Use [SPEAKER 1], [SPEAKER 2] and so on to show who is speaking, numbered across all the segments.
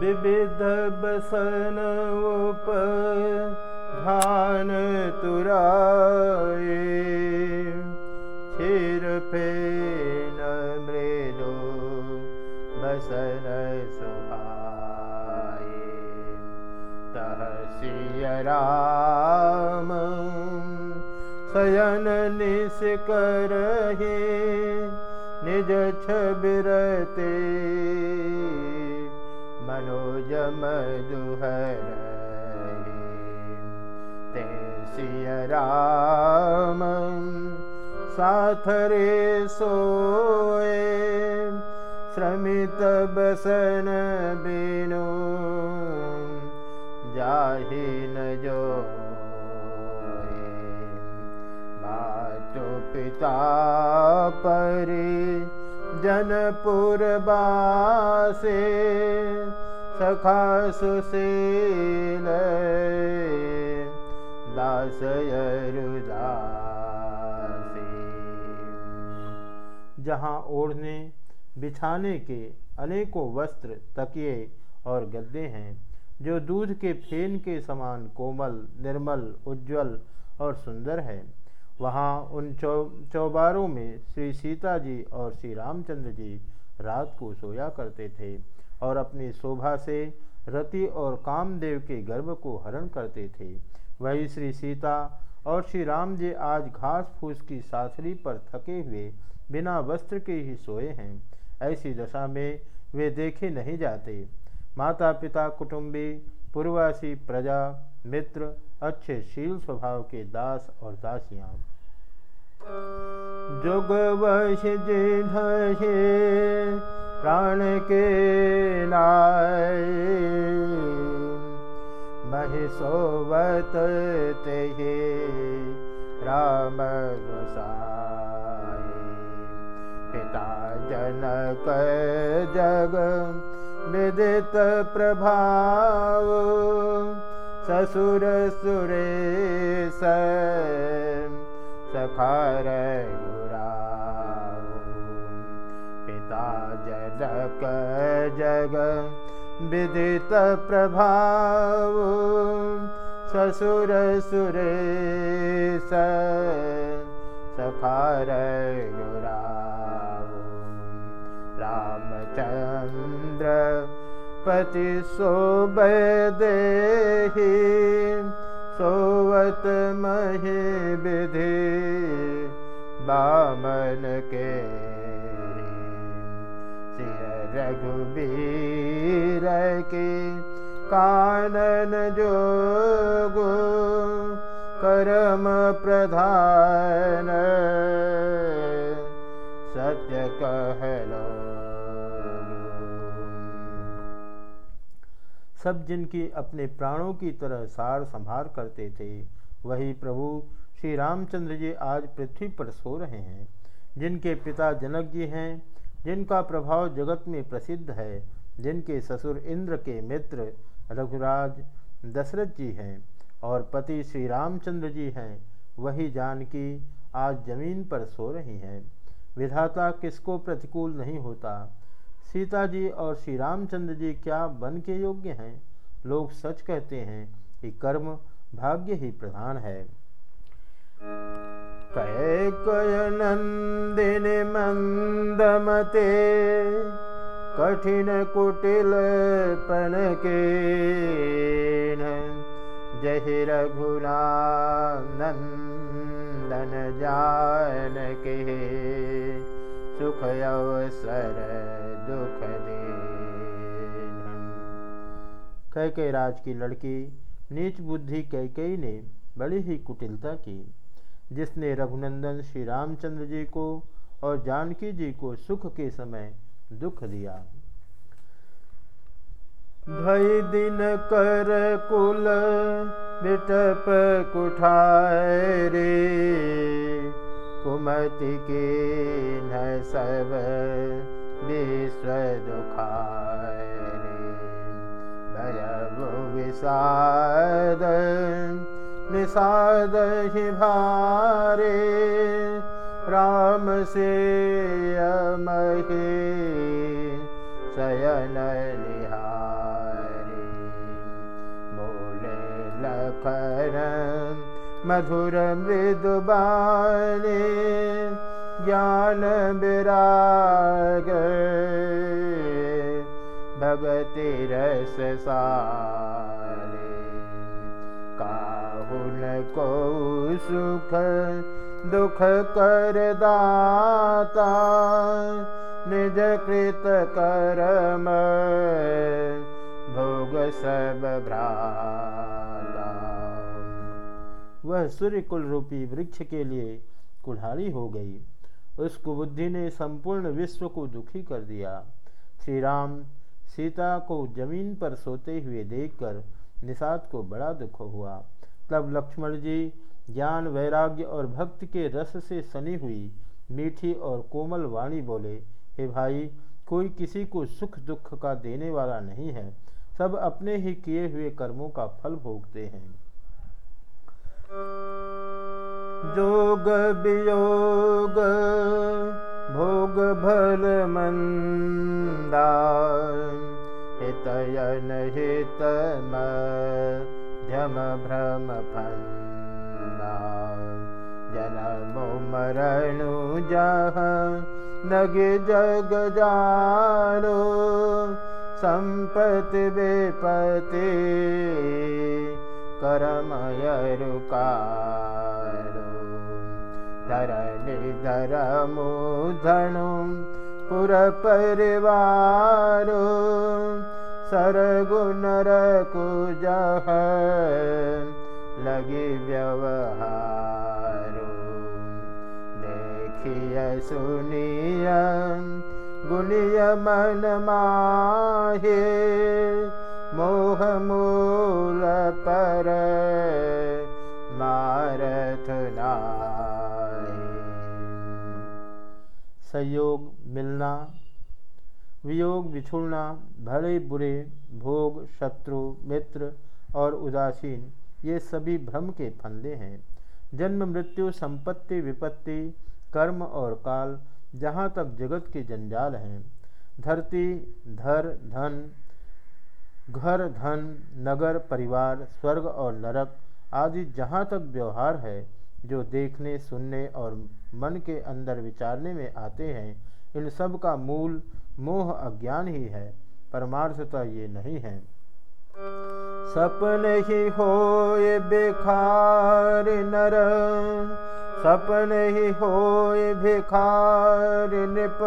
[SPEAKER 1] विविध बसन उप धान तुराए क्षीर फेन मृदो बसन सुहाए तह सिय राम शयन निश करहे निज छबिरते मनोज मधुहर ते सिय राम साथ रे सोए श्रमित बसन बिनु जाहि न जो मातु पिता परि जनपुर बासे सखा सुशील दास जहाँ ओढ़ने, बिछाने के अनेकों वस्त्र, तकिए और गद्दे हैं, जो दूध के फेन के समान कोमल, निर्मल, उज्जवल और सुंदर है, वहाँ उन चौ, चौबारों में श्री सीता जी और श्री रामचंद्र जी रात को सोया करते थे। और अपनी शोभा से रति और कामदेव के गर्भ को हरण करते थे। वही श्री सीता और श्री राम जी आज घास फूस की साथरी पर थके हुए बिना वस्त्र के ही सोए हैं। ऐसी दशा में वे देखे नहीं जाते। माता पिता कुटुंबी पूर्वासी प्रजा, मित्र, अच्छे शील स्वभाव के दास और दासियाँ। जुग वश प्राण के नाय महिषोवत ते राम गोसाई। पिता जनक जग विदित प्रभाव। ससुर सुरेश सखार पिता जनक जग विदित प्रभाव। ससुर सुरेश सखार रामचंद्र पति सोबदेही सोवत मही विधि बामन के रघुबीर के कानन जोगो करम प्रधान। सत्य कहलो सब जिनकी अपने प्राणों की तरह सार संभार करते थे, वही प्रभु श्री रामचंद्र जी आज पृथ्वी पर सो रहे हैं। जिनके पिता जनक जी हैं जिनका प्रभाव जगत में प्रसिद्ध है, जिनके ससुर इंद्र के मित्र रघुराज दशरथ जी हैं और पति श्री रामचंद्र जी हैं, वही जानकी आज ज़मीन पर सो रही हैं। विधाता किसको प्रतिकूल नहीं होता? सीता जी और श्री रामचंद्र जी क्या बन के योग्य हैं? लोग सच कहते हैं कि कर्म भाग्य ही प्रधान है। कह कय नंदिन मंदमते कठिन कुटिल पन के जहि जान के सुख अवसर दुख दे कैके राज की लड़की, नीच बुद्धि कैकई ने बड़ी ही कुटिलता की। जिसने रघुनंदन श्री रामचंद्र जी को और जानकी जी को सुख के समय दुख दिया। भई दिन कर कुल बिटप कुठाए रे। कुमति के न सब विश्व दुखाए भयब विषाद निषादहि भारे राम सेयमहे शयन निहारे। बोले लखन मधुर मृदुबाने ज्ञान विराग। भगति रस सा काहुन को सुख दुख कर दाता निज कृत करम भोग सब भ्राता। वह सूर्य कुल रूपी वृक्ष के लिए कुल्हाड़ी हो गई। उस कुबुद्धि ने संपूर्ण विश्व को दुखी कर दिया। श्री राम सीता को ज़मीन पर सोते हुए देखकर निषाद को बड़ा दुख हुआ। तब लक्ष्मण जी ज्ञान, वैराग्य और भक्ति के रस से सनी हुई मीठी और कोमल वाणी बोले, हे भाई, कोई किसी को सुख दुख का देने वाला नहीं है। सब अपने ही किए हुए कर्मों का फल भोगते हैं। जोग वियोग, भोग भल मंदा हित मध्यम जन्म मरणु जहाँ नगे जग जानो संपत्ति बेपति करमयरुकारो धरनि धरमु धनु पुर परिवारो सरगुनर कुजह लगी व्यवहारो। देखिय सुनिय गुनिय मन माहे मोह मूल पर मारथ संयोग मिलना वियोग बिछुड़ना भले बुरे, भोग, शत्रु, मित्र और उदासीन, ये सभी भ्रम के फंदे हैं। जन्म, मृत्यु, संपत्ति, विपत्ति, कर्म और काल, जहाँ तक जगत के जंजाल हैं। धरती, धर, धन, घर, धन, नगर, परिवार, स्वर्ग और नरक आदि जहाँ तक व्यवहार है, जो देखने, सुनने और मन के अंदर विचारने में आते हैं, इन सब का मूल मोह अज्ञान ही है, परमार्थता ये नहीं है। सपन ही हो ये बेखार नर, सपन ही हो भिखार निप।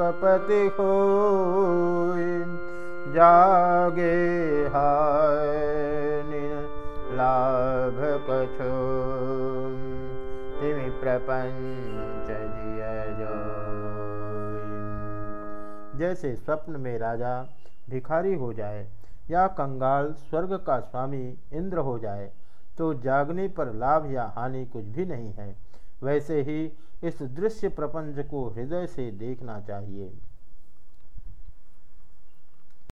[SPEAKER 1] कपति हो जागे हाय लाभ कछो। तिमि प्रपंच जैसे स्वप्न में राजा भिखारी हो जाए या कंगाल स्वर्ग का स्वामी इंद्र हो जाए तो जागने पर लाभ या हानि कुछ भी नहीं है। वैसे ही इस दृश्य प्रपंच को हृदय से देखना चाहिए।